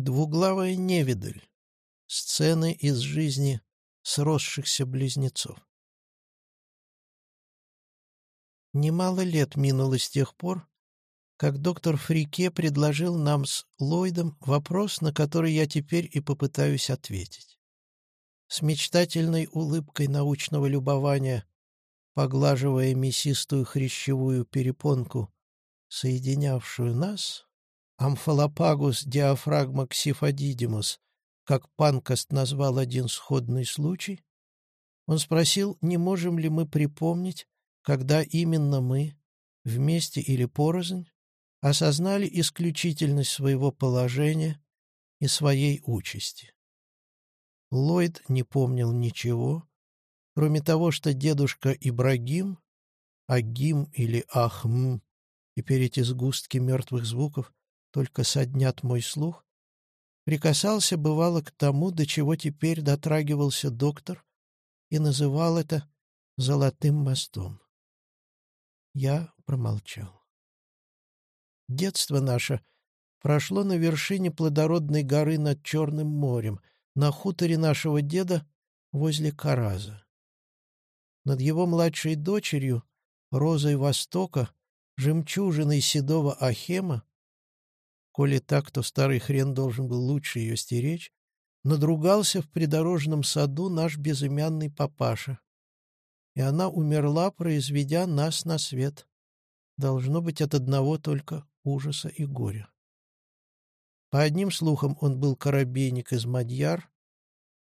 Двуглавая невидаль. Сцены из жизни сросшихся близнецов. Немало лет минуло с тех пор, как доктор Фрике предложил нам с Ллойдом вопрос, на который я теперь и попытаюсь ответить. С мечтательной улыбкой научного любования, поглаживая мясистую хрящевую перепонку, соединявшую нас, Амфалопагус диафрагма ксифодидимус, как Панкост назвал один сходный случай, он спросил, не можем ли мы припомнить, когда именно мы, вместе или порознь, осознали исключительность своего положения и своей участи. Ллойд не помнил ничего, кроме того, что дедушка Ибрагим, Агим или Ахм, теперь эти сгустки мертвых звуков только соднят мой слух, прикасался, бывало, к тому, до чего теперь дотрагивался доктор, и называл это «золотым мостом». Я промолчал. Детство наше прошло на вершине плодородной горы над Черным морем, на хуторе нашего деда возле Караза. Над его младшей дочерью, Розой Востока, жемчужиной седого Ахема, Коли так, то старый хрен должен был лучше ее стеречь. Надругался в придорожном саду наш безымянный папаша. И она умерла, произведя нас на свет. Должно быть от одного только ужаса и горя. По одним слухам он был корабейник из Мадьяр,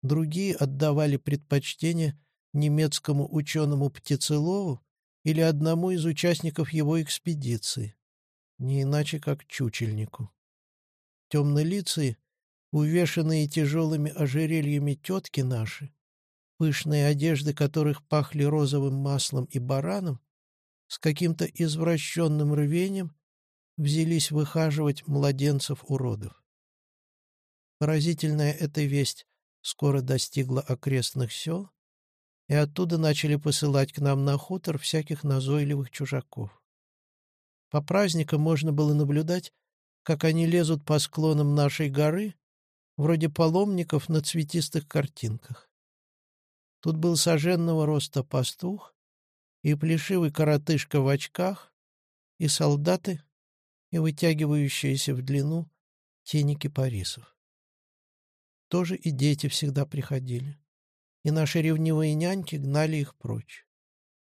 другие отдавали предпочтение немецкому ученому Птицелову или одному из участников его экспедиции, не иначе как чучельнику темнолицые, увешанные тяжелыми ожерельями тетки наши, пышные одежды которых пахли розовым маслом и бараном, с каким-то извращенным рвением взялись выхаживать младенцев-уродов. Поразительная эта весть скоро достигла окрестных сел, и оттуда начали посылать к нам на хутор всяких назойливых чужаков. По праздникам можно было наблюдать, как они лезут по склонам нашей горы, вроде паломников на цветистых картинках. Тут был соженного роста пастух, и плешивый коротышка в очках, и солдаты, и вытягивающиеся в длину тени кипарисов. Тоже и дети всегда приходили, и наши ревнивые няньки гнали их прочь.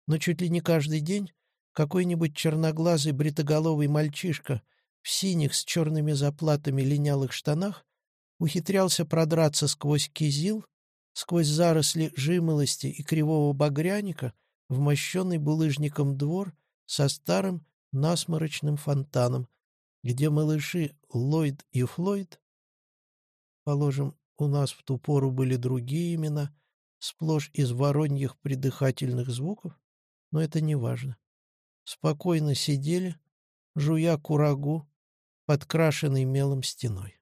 Но чуть ли не каждый день какой-нибудь черноглазый бритоголовый мальчишка в синих с черными заплатами линялых штанах ухитрялся продраться сквозь кизил, сквозь заросли жимолости и кривого багряника в мощенный булыжником двор со старым насморочным фонтаном, где малыши Ллойд и Флойд, положим, у нас в ту пору были другие имена, сплошь из вороньих придыхательных звуков, но это не важно, спокойно сидели, жуя курагу, подкрашенный мелом стеной.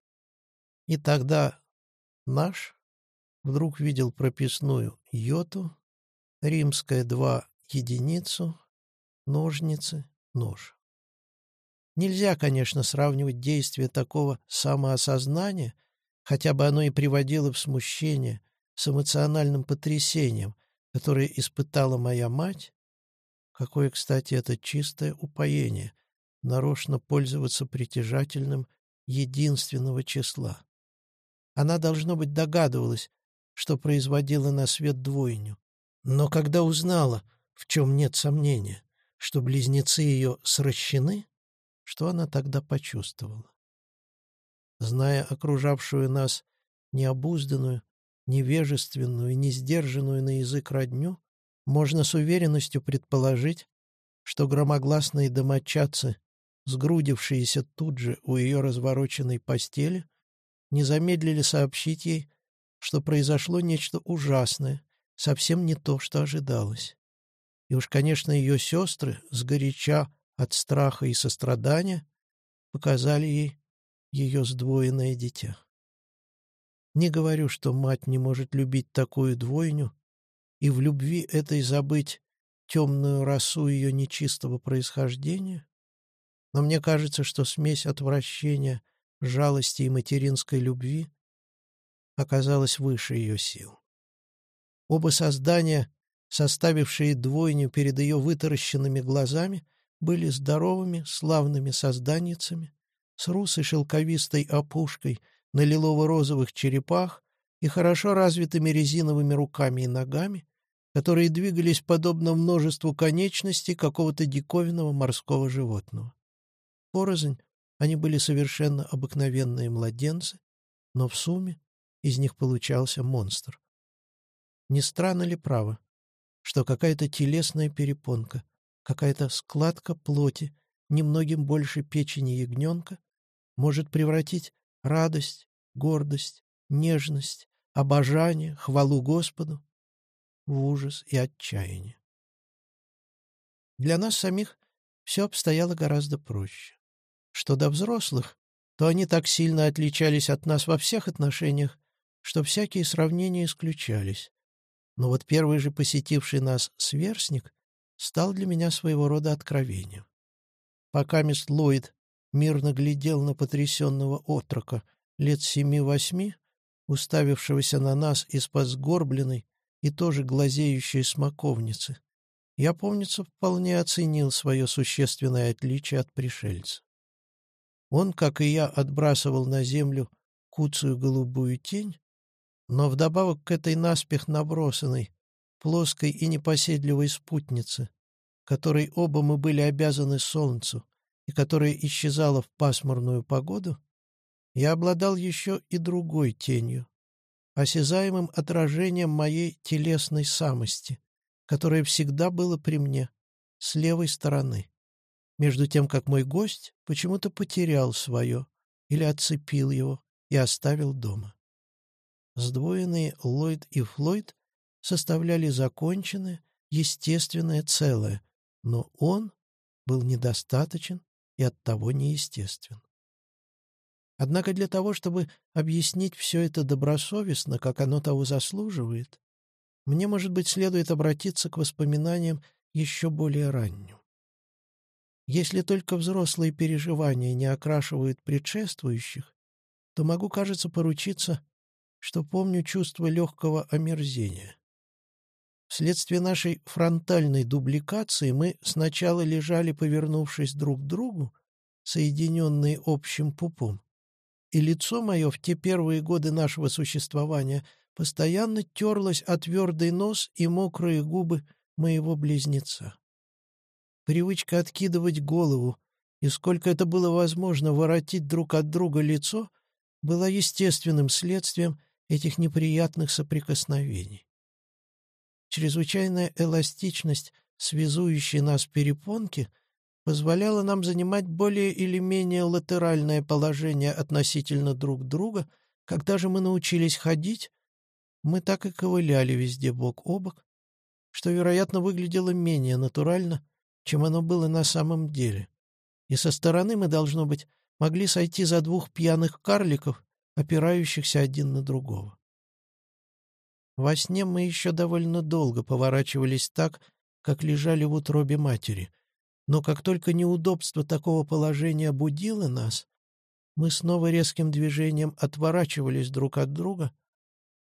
И тогда наш вдруг видел прописную йоту, римская два единицу, ножницы, нож. Нельзя, конечно, сравнивать действие такого самоосознания, хотя бы оно и приводило в смущение, с эмоциональным потрясением, которое испытала моя мать, какое, кстати, это чистое упоение, нарочно пользоваться притяжательным единственного числа. Она, должно быть, догадывалась, что производила на свет двойню. Но когда узнала, в чем нет сомнения, что близнецы ее сращены, что она тогда почувствовала? Зная окружавшую нас необузданную, невежественную и несдержанную на язык родню, можно с уверенностью предположить, что громогласные домочадцы сгрудившиеся тут же у ее развороченной постели, не замедлили сообщить ей, что произошло нечто ужасное, совсем не то, что ожидалось. И уж, конечно, ее сестры, сгоряча от страха и сострадания, показали ей ее сдвоенное дитя. Не говорю, что мать не может любить такую двойню и в любви этой забыть темную росу ее нечистого происхождения, но мне кажется, что смесь отвращения жалости и материнской любви оказалось выше ее сил. Оба создания, составившие двойню перед ее вытаращенными глазами, были здоровыми, славными созданницами, с русой шелковистой опушкой на лилово-розовых черепах и хорошо развитыми резиновыми руками и ногами, которые двигались подобно множеству конечностей какого-то диковинного морского животного. Порознь они были совершенно обыкновенные младенцы, но в сумме из них получался монстр. Не странно ли право, что какая-то телесная перепонка, какая-то складка плоти, немногим больше печени ягненка, может превратить радость, гордость, нежность, обожание, хвалу Господу в ужас и отчаяние. Для нас самих все обстояло гораздо проще. Что до взрослых, то они так сильно отличались от нас во всех отношениях, что всякие сравнения исключались. Но вот первый же посетивший нас сверстник стал для меня своего рода откровением. Пока мисс Ллойд мирно глядел на потрясенного отрока лет семи-восьми, уставившегося на нас из-под сгорбленной и тоже глазеющей смоковницы, я, помнится, вполне оценил свое существенное отличие от пришельца. Он, как и я, отбрасывал на землю куцую голубую тень, но вдобавок к этой наспех набросанной, плоской и непоседливой спутнице, которой оба мы были обязаны солнцу и которая исчезала в пасмурную погоду, я обладал еще и другой тенью, осязаемым отражением моей телесной самости, которое всегда было при мне, с левой стороны, между тем, как мой гость почему-то потерял свое или отцепил его и оставил дома. Сдвоенные Ллойд и Флойд составляли законченное, естественное целое, но он был недостаточен и оттого неестествен. Однако для того, чтобы объяснить все это добросовестно, как оно того заслуживает, мне, может быть, следует обратиться к воспоминаниям еще более ранним. Если только взрослые переживания не окрашивают предшествующих, то могу, кажется, поручиться, что помню чувство легкого омерзения. Вследствие нашей фронтальной дубликации мы сначала лежали, повернувшись друг к другу, соединенные общим пупом, и лицо мое в те первые годы нашего существования постоянно терлось о твердый нос и мокрые губы моего близнеца. Привычка откидывать голову и сколько это было возможно воротить друг от друга лицо была естественным следствием этих неприятных соприкосновений. Чрезвычайная эластичность, связующая нас перепонки, позволяло нам занимать более или менее латеральное положение относительно друг друга, когда же мы научились ходить, мы так и ковыляли везде бок о бок, что, вероятно, выглядело менее натурально, чем оно было на самом деле. И со стороны мы, должно быть, могли сойти за двух пьяных карликов, опирающихся один на другого. Во сне мы еще довольно долго поворачивались так, как лежали в утробе матери, но как только неудобство такого положения будило нас, мы снова резким движением отворачивались друг от друга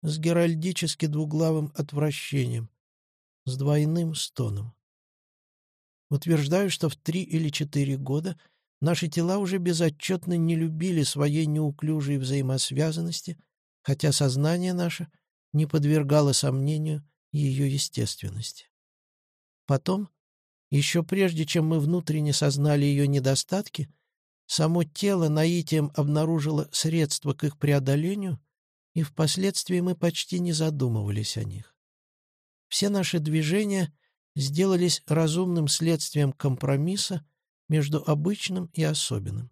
с геральдически двуглавым отвращением, с двойным стоном. Утверждаю, что в три или четыре года наши тела уже безотчетно не любили своей неуклюжей взаимосвязанности, хотя сознание наше не подвергало сомнению ее естественности. Потом, еще прежде, чем мы внутренне сознали ее недостатки, само тело наитием обнаружило средства к их преодолению, и впоследствии мы почти не задумывались о них. Все наши движения сделались разумным следствием компромисса между обычным и особенным.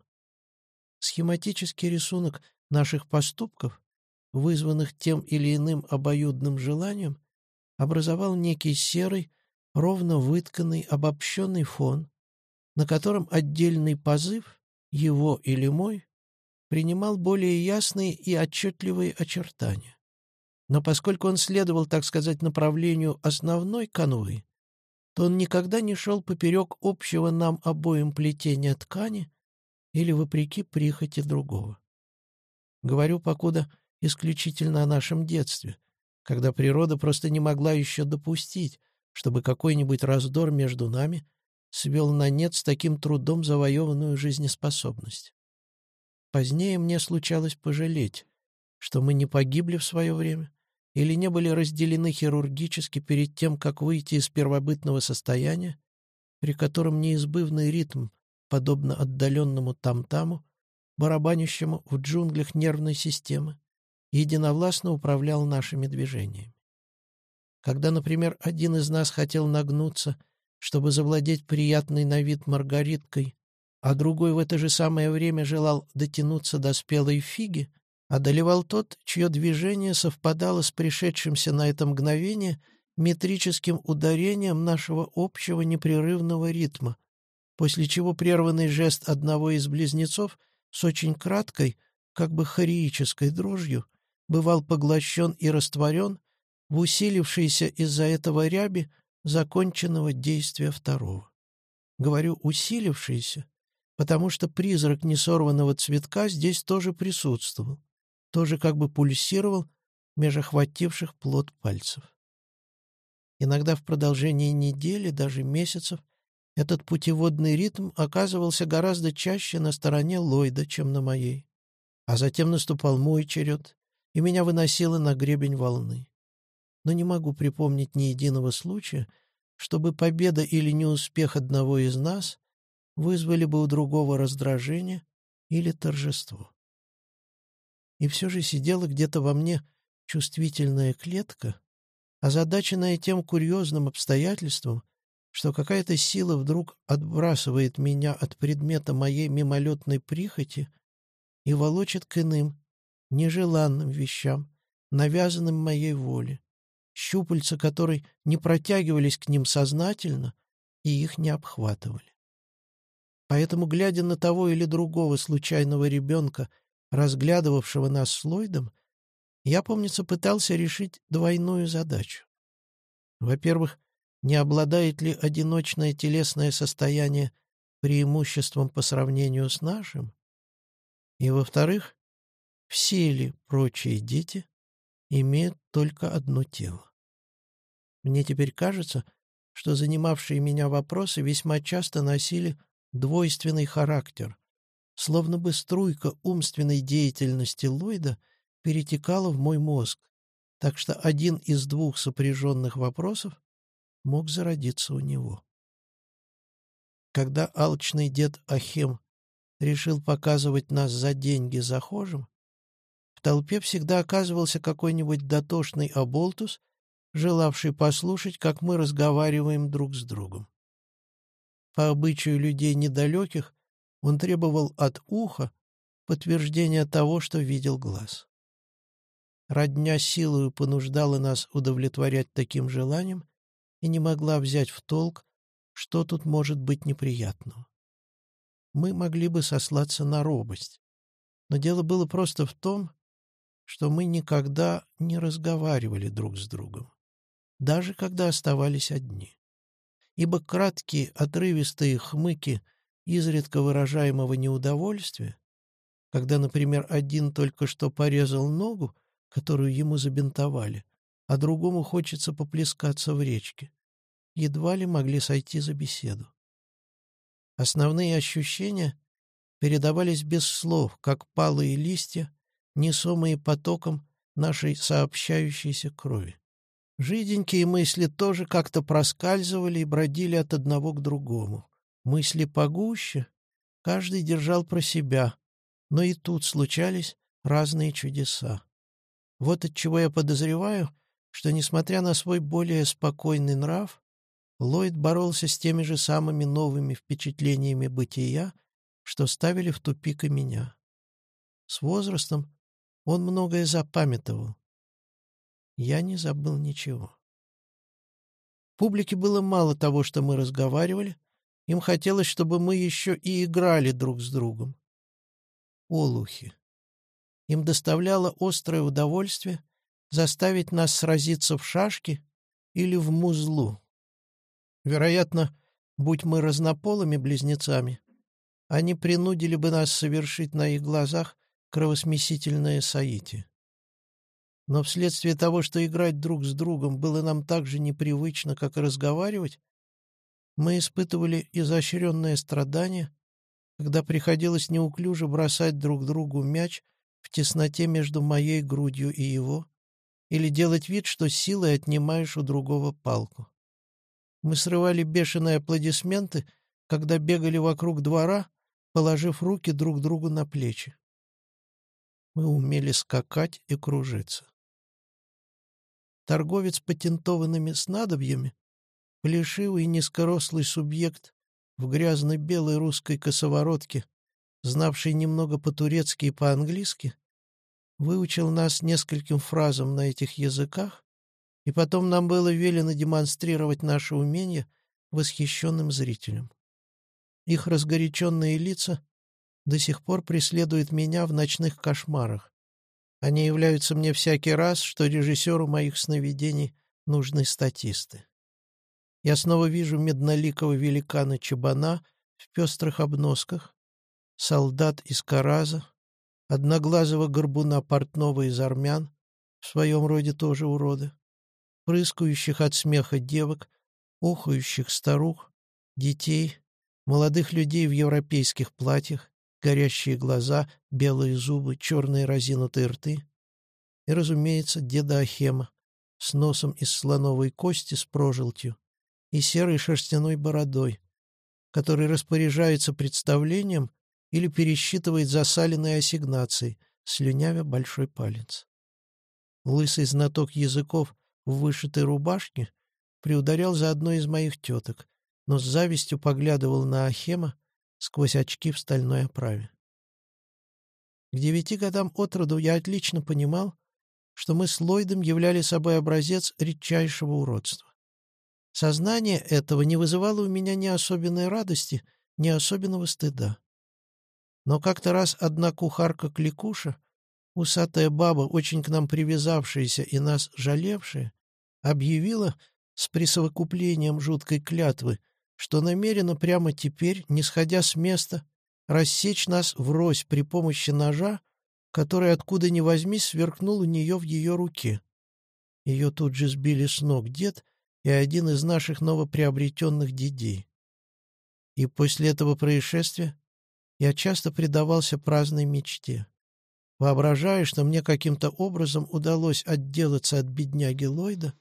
Схематический рисунок наших поступков, вызванных тем или иным обоюдным желанием, образовал некий серый, ровно вытканный обобщенный фон, на котором отдельный позыв, его или мой, принимал более ясные и отчетливые очертания. Но поскольку он следовал, так сказать, направлению основной канвы, то он никогда не шел поперек общего нам обоим плетения ткани или вопреки прихоти другого. Говорю, покуда исключительно о нашем детстве, когда природа просто не могла еще допустить, чтобы какой-нибудь раздор между нами свел на нет с таким трудом завоеванную жизнеспособность. Позднее мне случалось пожалеть, что мы не погибли в свое время или не были разделены хирургически перед тем, как выйти из первобытного состояния, при котором неизбывный ритм, подобно отдаленному там-таму, барабанящему в джунглях нервной системы, единовластно управлял нашими движениями. Когда, например, один из нас хотел нагнуться, чтобы завладеть приятной на вид маргариткой, а другой в это же самое время желал дотянуться до спелой фиги, одолевал тот, чье движение совпадало с пришедшимся на это мгновение метрическим ударением нашего общего непрерывного ритма, после чего прерванный жест одного из близнецов с очень краткой, как бы хореической дрожью, бывал поглощен и растворен в усилившейся из-за этого ряби законченного действия второго. Говорю «усилившийся», потому что призрак несорванного цветка здесь тоже присутствовал, тоже как бы пульсировал меж охвативших плод пальцев. Иногда в продолжении недели, даже месяцев, этот путеводный ритм оказывался гораздо чаще на стороне Ллойда, чем на моей. А затем наступал мой черед, и меня выносило на гребень волны. Но не могу припомнить ни единого случая, чтобы победа или неуспех одного из нас вызвали бы у другого раздражение или торжество. И все же сидела где-то во мне чувствительная клетка, озадаченная тем курьезным обстоятельством, что какая-то сила вдруг отбрасывает меня от предмета моей мимолетной прихоти и волочит к иным, нежеланным вещам, навязанным моей воле, щупальца которой не протягивались к ним сознательно и их не обхватывали. Поэтому, глядя на того или другого случайного ребенка, разглядывавшего нас с Ллойдом, я, помнится, пытался решить двойную задачу. Во-первых, не обладает ли одиночное телесное состояние преимуществом по сравнению с нашим? И, во-вторых, все ли прочие дети имеют только одно тело? Мне теперь кажется, что занимавшие меня вопросы весьма часто носили двойственный характер, словно бы струйка умственной деятельности Ллойда перетекала в мой мозг, так что один из двух сопряженных вопросов мог зародиться у него. Когда алчный дед Ахим решил показывать нас за деньги захожим, в толпе всегда оказывался какой-нибудь дотошный оболтус, желавший послушать, как мы разговариваем друг с другом. По обычаю людей недалеких он требовал от уха подтверждения того, что видел глаз. Родня силою понуждала нас удовлетворять таким желанием и не могла взять в толк, что тут может быть неприятного. Мы могли бы сослаться на робость, но дело было просто в том, что мы никогда не разговаривали друг с другом, даже когда оставались одни ибо краткие, отрывистые хмыки изредка выражаемого неудовольствия, когда, например, один только что порезал ногу, которую ему забинтовали, а другому хочется поплескаться в речке, едва ли могли сойти за беседу. Основные ощущения передавались без слов, как палые листья, несомые потоком нашей сообщающейся крови. Жиденькие мысли тоже как-то проскальзывали и бродили от одного к другому. Мысли погуще, каждый держал про себя, но и тут случались разные чудеса. Вот от чего я подозреваю, что, несмотря на свой более спокойный нрав, Ллойд боролся с теми же самыми новыми впечатлениями бытия, что ставили в тупик и меня. С возрастом он многое запамятовал, я не забыл ничего. Публике было мало того, что мы разговаривали. Им хотелось, чтобы мы еще и играли друг с другом. Олухи. Им доставляло острое удовольствие заставить нас сразиться в шашки или в музлу. Вероятно, будь мы разнополыми близнецами, они принудили бы нас совершить на их глазах кровосмесительное соитие. Но вследствие того, что играть друг с другом было нам так же непривычно, как и разговаривать, мы испытывали изощренное страдание, когда приходилось неуклюже бросать друг другу мяч в тесноте между моей грудью и его, или делать вид, что силой отнимаешь у другого палку. Мы срывали бешеные аплодисменты, когда бегали вокруг двора, положив руки друг другу на плечи. Мы умели скакать и кружиться. Торговец патентованными снадобьями, плешивый низкорослый субъект в грязной белой русской косоворотке, знавший немного по-турецки и по-английски, выучил нас нескольким фразам на этих языках, и потом нам было велено демонстрировать наше умение восхищенным зрителям. Их разгоряченные лица до сих пор преследуют меня в ночных кошмарах. Они являются мне всякий раз, что режиссеру моих сновидений нужны статисты. Я снова вижу медноликого великана Чабана в пестрых обносках, солдат из Караза, одноглазого горбуна портного из армян, в своем роде тоже уроды, прыскающих от смеха девок, охающих старух, детей, молодых людей в европейских платьях, горящие глаза, белые зубы, черные разинутые рты. И, разумеется, деда Ахема с носом из слоновой кости с прожилтью и серой шерстяной бородой, который распоряжается представлением или пересчитывает засаленные ассигнации, слюнявя большой палец. Лысый знаток языков в вышитой рубашке приударял за одной из моих теток, но с завистью поглядывал на Ахема сквозь очки в стальной оправе. К девяти годам от роду я отлично понимал, что мы с Ллойдом являли собой образец редчайшего уродства. Сознание этого не вызывало у меня ни особенной радости, ни особенного стыда. Но как-то раз одна кухарка-кликуша, усатая баба, очень к нам привязавшаяся и нас жалевшая, объявила с присовокуплением жуткой клятвы, что намерена прямо теперь, не сходя с места, рассечь нас врозь при помощи ножа, который откуда ни возьми сверкнул у нее в ее руке. Ее тут же сбили с ног дед и один из наших новоприобретенных дедей. И после этого происшествия я часто предавался праздной мечте. Воображая, что мне каким-то образом удалось отделаться от бедняги Ллойда,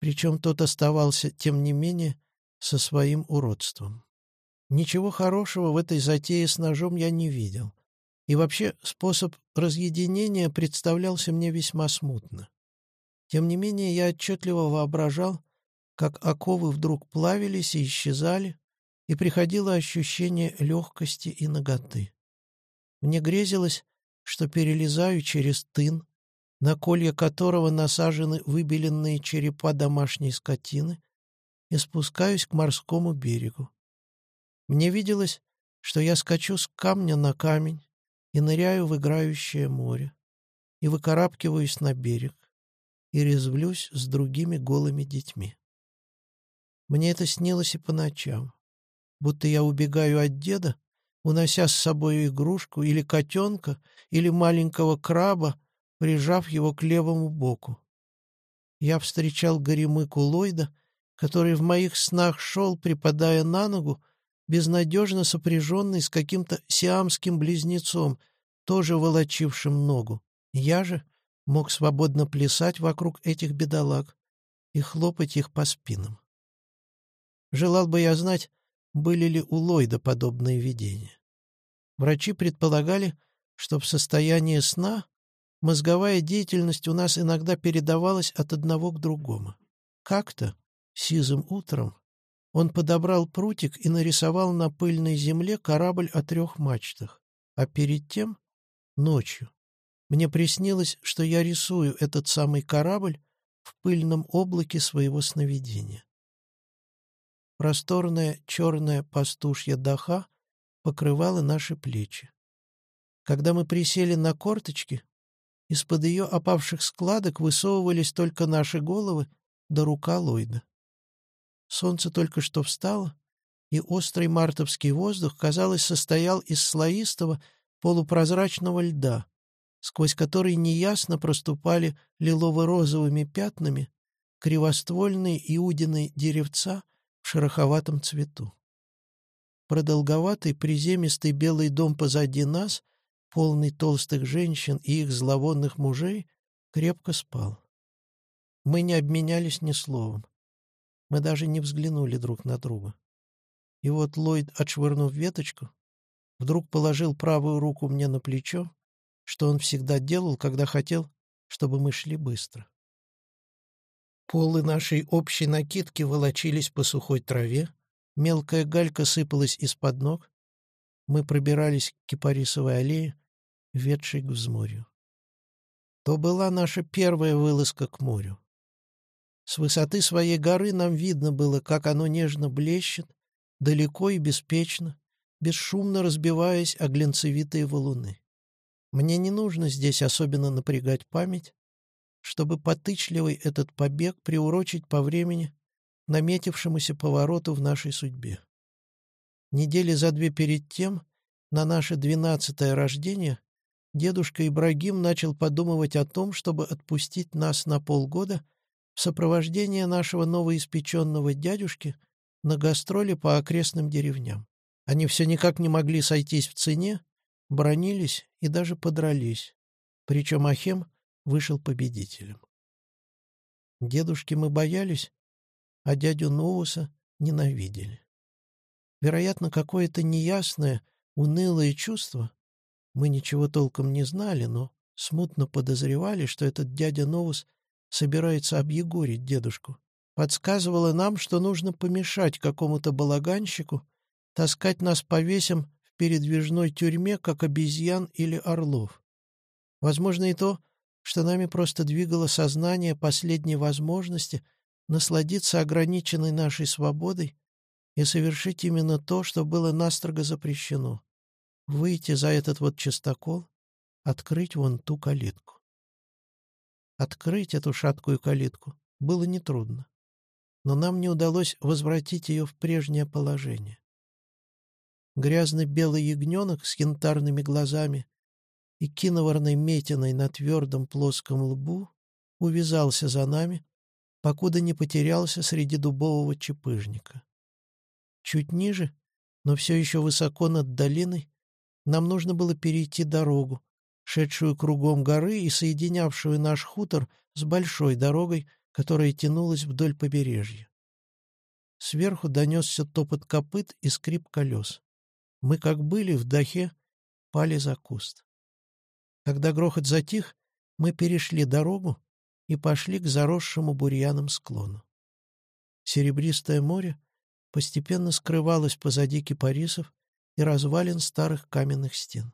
причем тот оставался, тем не менее, со своим уродством. Ничего хорошего в этой затее с ножом я не видел. И вообще способ разъединения представлялся мне весьма смутно. Тем не менее я отчетливо воображал, как оковы вдруг плавились и исчезали, и приходило ощущение легкости и ноготы. Мне грезилось, что перелезаю через тын, на колья которого насажены выбеленные черепа домашней скотины, и спускаюсь к морскому берегу. Мне виделось, что я скачу с камня на камень и ныряю в играющее море, и выкарабкиваюсь на берег, и резвлюсь с другими голыми детьми. Мне это снилось и по ночам будто я убегаю от деда, унося с собой игрушку или котенка, или маленького краба, прижав его к левому боку. Я встречал горемыку Ллойда, который в моих снах шел, припадая на ногу, безнадежно сопряженный с каким-то сиамским близнецом, тоже волочившим ногу. Я же мог свободно плясать вокруг этих бедолаг и хлопать их по спинам. Желал бы я знать, были ли у Ллойда подобные видения. Врачи предполагали, что в состоянии сна мозговая деятельность у нас иногда передавалась от одного к другому. Как-то, сизым утром, он подобрал прутик и нарисовал на пыльной земле корабль о трех мачтах, а перед тем, ночью, мне приснилось, что я рисую этот самый корабль в пыльном облаке своего сновидения. Просторная черная пастушья даха покрывала наши плечи. Когда мы присели на корточки, из-под ее опавших складок высовывались только наши головы да рука Ллойда. Солнце только что встало, и острый мартовский воздух, казалось, состоял из слоистого полупрозрачного льда, сквозь который неясно проступали лилово-розовыми пятнами кривоствольные иудины деревца в шероховатом цвету. Продолговатый приземистый белый дом позади нас, полный толстых женщин и их зловонных мужей, крепко спал. Мы не обменялись ни словом. Мы даже не взглянули друг на друга. И вот Ллойд, отшвырнув веточку, вдруг положил правую руку мне на плечо, что он всегда делал, когда хотел, чтобы мы шли быстро. Полы нашей общей накидки волочились по сухой траве, Мелкая галька сыпалась из-под ног. Мы пробирались к Кипарисовой аллее, ведшей к взморью. То была наша первая вылазка к морю. С высоты своей горы нам видно было, как оно нежно блещет, далеко и беспечно, бесшумно разбиваясь о глинцевитые валуны. Мне не нужно здесь особенно напрягать память, чтобы потычливый этот побег приурочить по времени наметившемуся повороту в нашей судьбе. Недели за две перед тем, на наше двенадцатое рождение, дедушка Ибрагим начал подумывать о том, чтобы отпустить нас на полгода в сопровождение нашего новоиспеченного дядюшки на гастроли по окрестным деревням. Они все никак не могли сойтись в цене, бронились и даже подрались, причем Ахем вышел победителем. Дедушки мы боялись, а дядю Ноуса ненавидели. Вероятно, какое-то неясное, унылое чувство, мы ничего толком не знали, но смутно подозревали, что этот дядя Новус собирается объегорить дедушку. Подсказывало нам, что нужно помешать какому-то балаганщику таскать нас по весям в передвижной тюрьме, как обезьян или орлов. Возможно и то, что нами просто двигало сознание последней возможности — насладиться ограниченной нашей свободой и совершить именно то, что было настрого запрещено — выйти за этот вот частокол, открыть вон ту калитку. Открыть эту шаткую калитку было нетрудно, но нам не удалось возвратить ее в прежнее положение. Грязный белый ягненок с янтарными глазами и киноварной метиной на твердом плоском лбу увязался за нами, покуда не потерялся среди дубового чепыжника. Чуть ниже, но все еще высоко над долиной, нам нужно было перейти дорогу, шедшую кругом горы и соединявшую наш хутор с большой дорогой, которая тянулась вдоль побережья. Сверху донесся топот копыт и скрип колес. Мы, как были в дахе, пали за куст. Когда грохот затих, мы перешли дорогу и пошли к заросшему бурьяном склону. Серебристое море постепенно скрывалось позади кипарисов и развалин старых каменных стен.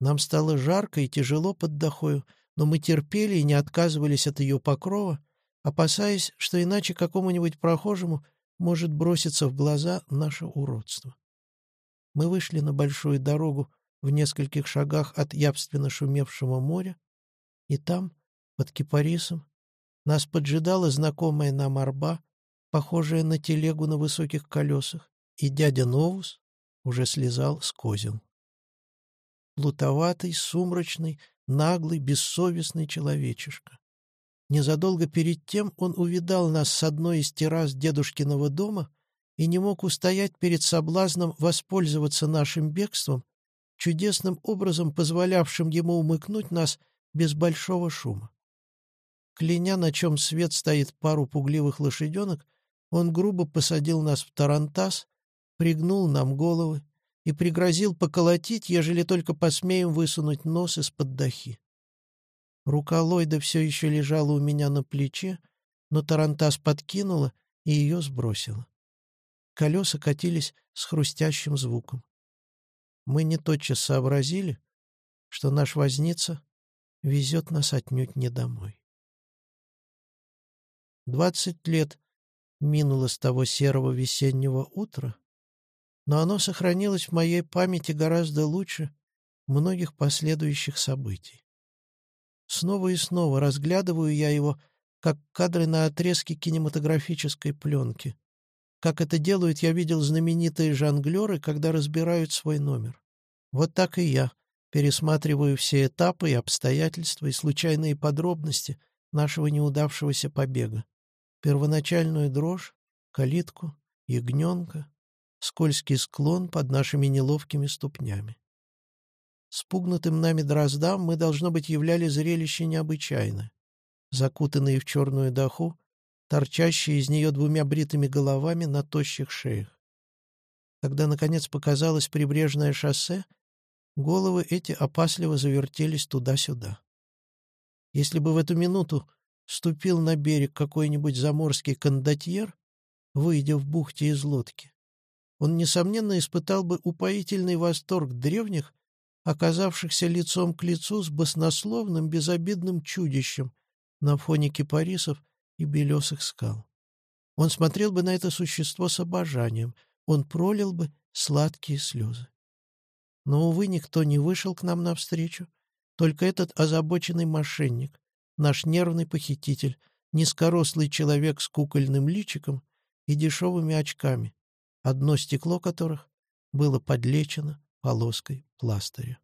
Нам стало жарко и тяжело под дохою, но мы терпели и не отказывались от ее покрова, опасаясь, что иначе какому-нибудь прохожему может броситься в глаза наше уродство. Мы вышли на большую дорогу в нескольких шагах от явственно шумевшего моря, и там, под кипарисом нас поджидала знакомая нам арба, похожая на телегу на высоких колесах, и дядя Новус уже слезал с козел. Плутоватый, сумрачный, наглый, бессовестный человечишка. Незадолго перед тем он увидал нас с одной из террас дедушкиного дома и не мог устоять перед соблазном воспользоваться нашим бегством, чудесным образом позволявшим ему умыкнуть нас без большого шума. Кляня, на чем свет стоит пару пугливых лошаденок, он грубо посадил нас в тарантас, пригнул нам головы и пригрозил поколотить, ежели только посмеем высунуть нос из-под дахи. Рука Ллойда все еще лежала у меня на плече, но тарантас подкинула и ее сбросила. Колеса катились с хрустящим звуком. Мы не тотчас сообразили, что наш возница везет нас отнюдь не домой. Двадцать лет минуло с того серого весеннего утра, но оно сохранилось в моей памяти гораздо лучше многих последующих событий. Снова и снова разглядываю я его, как кадры на отрезке кинематографической пленки. Как это делают, я видел знаменитые жонглеры, когда разбирают свой номер. Вот так и я пересматриваю все этапы и обстоятельства и случайные подробности нашего неудавшегося побега. Первоначальную дрожь, калитку, ягненка, скользкий склон под нашими неловкими ступнями. Спугнутым нами дроздам мы, должно быть, являли зрелище необычайное. Закутанные в черную даху, торчащие из нее двумя бритыми головами на тощих шеях. Когда, наконец, показалось прибрежное шоссе, головы эти опасливо завертелись туда-сюда. Если бы в эту минуту ступил на берег какой-нибудь заморский кондотьер, выйдя в бухте из лодки, он, несомненно, испытал бы упоительный восторг древних, оказавшихся лицом к лицу с баснословным безобидным чудищем на фоне кипарисов и белесых скал. Он смотрел бы на это существо с обожанием — он пролил бы сладкие слезы. Но, увы, никто не вышел к нам навстречу, только этот озабоченный мошенник, наш нервный похититель, низкорослый человек с кукольным личиком и дешевыми очками, одно стекло которых было подлечено полоской пластыря.